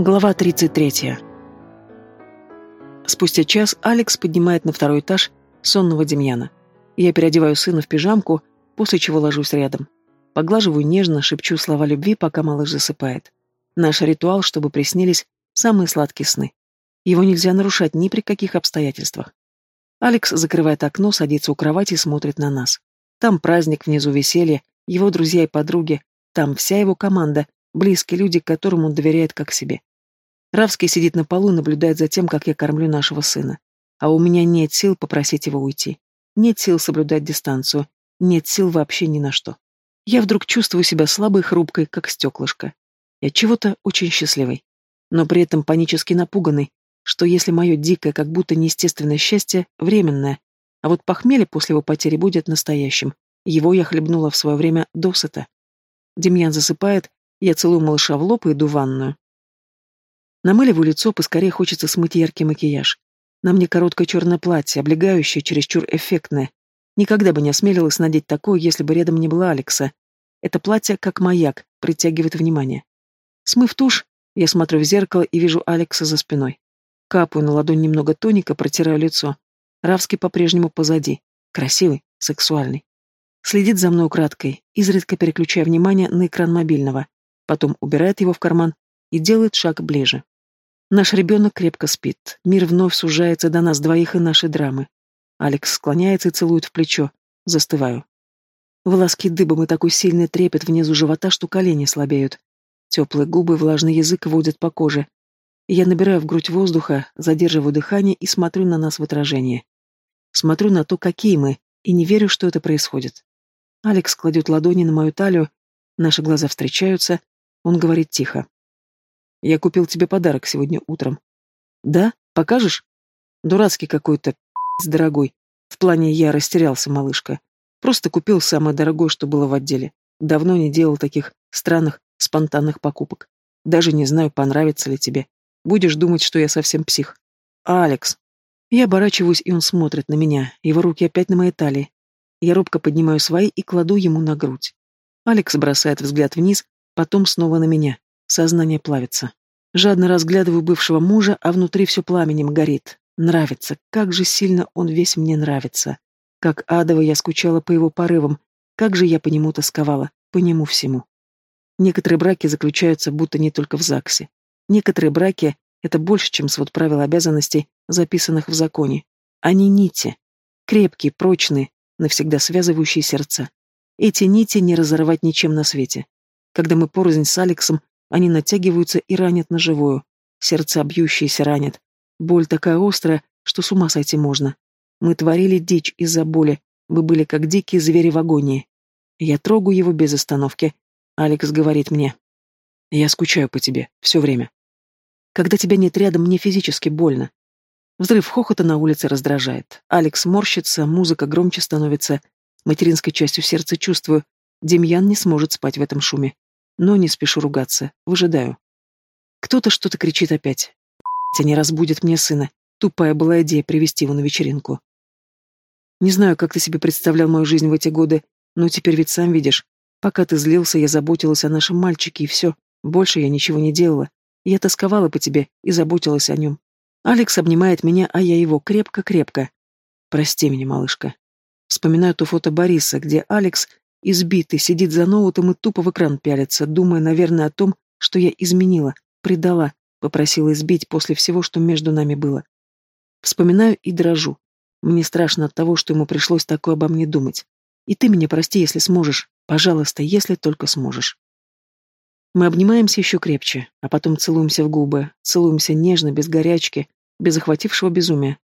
Глава 33. Спустя час Алекс поднимает на второй этаж сонного Демьяна. Я переодеваю сына в пижамку, после чего ложусь рядом. Поглаживаю нежно, шепчу слова любви, пока малыш засыпает. Наш ритуал, чтобы приснились самые сладкие сны. Его нельзя нарушать ни при каких обстоятельствах. Алекс закрывает окно, садится у кровати и смотрит на нас. Там праздник, внизу веселье, его друзья и подруги, там вся его команда, близкие люди, которым он доверяет как себе. Равский сидит на полу и наблюдает за тем, как я кормлю нашего сына. А у меня нет сил попросить его уйти. Нет сил соблюдать дистанцию. Нет сил вообще ни на что. Я вдруг чувствую себя слабой хрупкой, как стеклышко. Я чего-то очень счастливой. Но при этом панически напуганный, что если мое дикое, как будто неестественное счастье, временное, а вот похмелье после его потери будет настоящим. Его я хлебнула в свое время досыта. Демьян засыпает, я целую малыша в лоб и иду в ванную. Намыливаю лицо, поскорее хочется смыть яркий макияж. На мне короткое черное платье, облегающее, чересчур эффектное. Никогда бы не осмелилась надеть такое, если бы рядом не было Алекса. Это платье, как маяк, притягивает внимание. Смыв тушь, я смотрю в зеркало и вижу Алекса за спиной. Капаю на ладонь немного тоника, протираю лицо. Равский по-прежнему позади. Красивый, сексуальный. Следит за мной украдкой, изредка переключая внимание на экран мобильного. Потом убирает его в карман и делает шаг ближе. Наш ребенок крепко спит. Мир вновь сужается до нас двоих и нашей драмы. Алекс склоняется и целует в плечо. Застываю. Волоски дыбом и такой сильный трепет внизу живота, что колени слабеют. Теплые губы, влажный язык водят по коже. Я набираю в грудь воздуха, задерживаю дыхание и смотрю на нас в отражении. Смотрю на то, какие мы, и не верю, что это происходит. Алекс кладет ладони на мою талию, наши глаза встречаются, он говорит тихо. Я купил тебе подарок сегодня утром. Да? Покажешь? Дурацкий какой-то, дорогой. В плане я растерялся, малышка. Просто купил самое дорогое, что было в отделе. Давно не делал таких странных, спонтанных покупок. Даже не знаю, понравится ли тебе. Будешь думать, что я совсем псих. Алекс. Я оборачиваюсь, и он смотрит на меня. Его руки опять на моей талии. Я робко поднимаю свои и кладу ему на грудь. Алекс бросает взгляд вниз, потом снова на меня. Сознание плавится. Жадно разглядываю бывшего мужа, а внутри все пламенем горит. Нравится, как же сильно он весь мне нравится. Как адово я скучала по его порывам, как же я по нему тосковала, по нему всему. Некоторые браки заключаются будто не только в ЗАГСе. Некоторые браки — это больше, чем свод правил обязанностей, записанных в законе. Они нити. Крепкие, прочные, навсегда связывающие сердца. Эти нити не разорвать ничем на свете. Когда мы порознь с Алексом, они натягиваются и ранят на живую. Сердца бьющиеся ранят. Боль такая острая, что с ума сойти можно. Мы творили дичь из-за боли. Мы были как дикие звери в агонии. Я трогаю его без остановки. Алекс говорит мне. Я скучаю по тебе. Все время. Когда тебя нет рядом, мне физически больно. Взрыв хохота на улице раздражает. Алекс морщится, музыка громче становится. Материнской частью сердца чувствую. Демьян не сможет спать в этом шуме но не спешу ругаться, выжидаю. Кто-то что-то кричит опять. Они разбудят мне сына. Тупая была идея привести его на вечеринку. Не знаю, как ты себе представлял мою жизнь в эти годы, но теперь ведь сам видишь. Пока ты злился, я заботилась о нашем мальчике, и все. Больше я ничего не делала. Я тосковала по тебе и заботилась о нем. Алекс обнимает меня, а я его крепко-крепко. Прости меня, малышка. Вспоминаю то фото Бориса, где Алекс Избитый, сидит за ноутом и тупо в экран пялится, думая, наверное, о том, что я изменила, предала, попросила избить после всего, что между нами было. Вспоминаю и дрожу. Мне страшно от того, что ему пришлось такое обо мне думать. И ты меня прости, если сможешь. Пожалуйста, если только сможешь. Мы обнимаемся еще крепче, а потом целуемся в губы, целуемся нежно, без горячки, без охватившего безумия.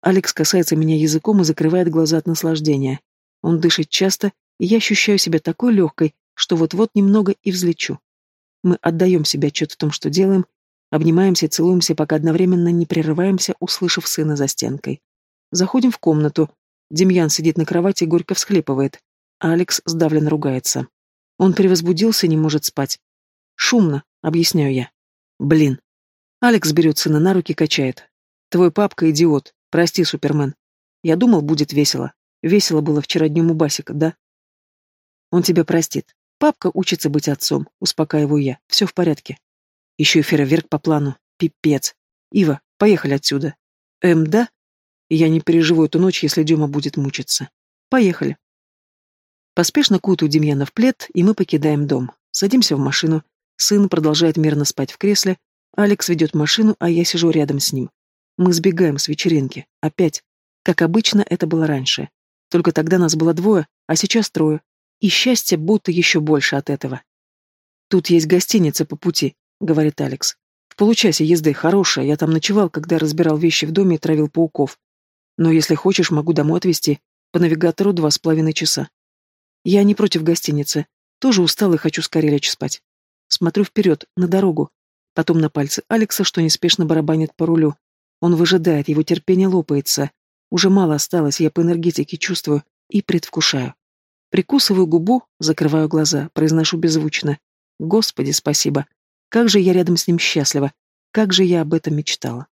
Алекс касается меня языком и закрывает глаза от наслаждения. Он дышит часто и я ощущаю себя такой легкой, что вот-вот немного и взлечу. Мы отдаем себе отчет в том, что делаем, обнимаемся целуемся, пока одновременно не прерываемся, услышав сына за стенкой. Заходим в комнату. Демьян сидит на кровати и горько всхлипывает. А Алекс сдавленно ругается. Он перевозбудился и не может спать. Шумно, объясняю я. Блин. Алекс берет сына на руки и качает. Твой папка идиот. Прости, Супермен. Я думал, будет весело. Весело было вчера днем у Басика, да? Он тебя простит. Папка учится быть отцом, успокаиваю я. Все в порядке. Еще и фейерверк по плану. Пипец. Ива, поехали отсюда. Эм, да? Я не переживу эту ночь, если Дема будет мучиться. Поехали. Поспешно кутаю Демьяна в плед, и мы покидаем дом. Садимся в машину. Сын продолжает мирно спать в кресле. Алекс ведет машину, а я сижу рядом с ним. Мы сбегаем с вечеринки. Опять. Как обычно, это было раньше. Только тогда нас было двое, а сейчас трое. И счастье будто еще больше от этого. «Тут есть гостиница по пути», — говорит Алекс. «В получасе езды, хорошая, я там ночевал, когда разбирал вещи в доме и травил пауков. Но если хочешь, могу домой отвезти. По навигатору два с половиной часа. Я не против гостиницы. Тоже устал и хочу скорее лечь спать. Смотрю вперед, на дорогу. Потом на пальцы Алекса, что неспешно барабанит по рулю. Он выжидает, его терпение лопается. Уже мало осталось, я по энергетике чувствую и предвкушаю. Прикусываю губу, закрываю глаза, произношу беззвучно. Господи, спасибо. Как же я рядом с ним счастлива. Как же я об этом мечтала.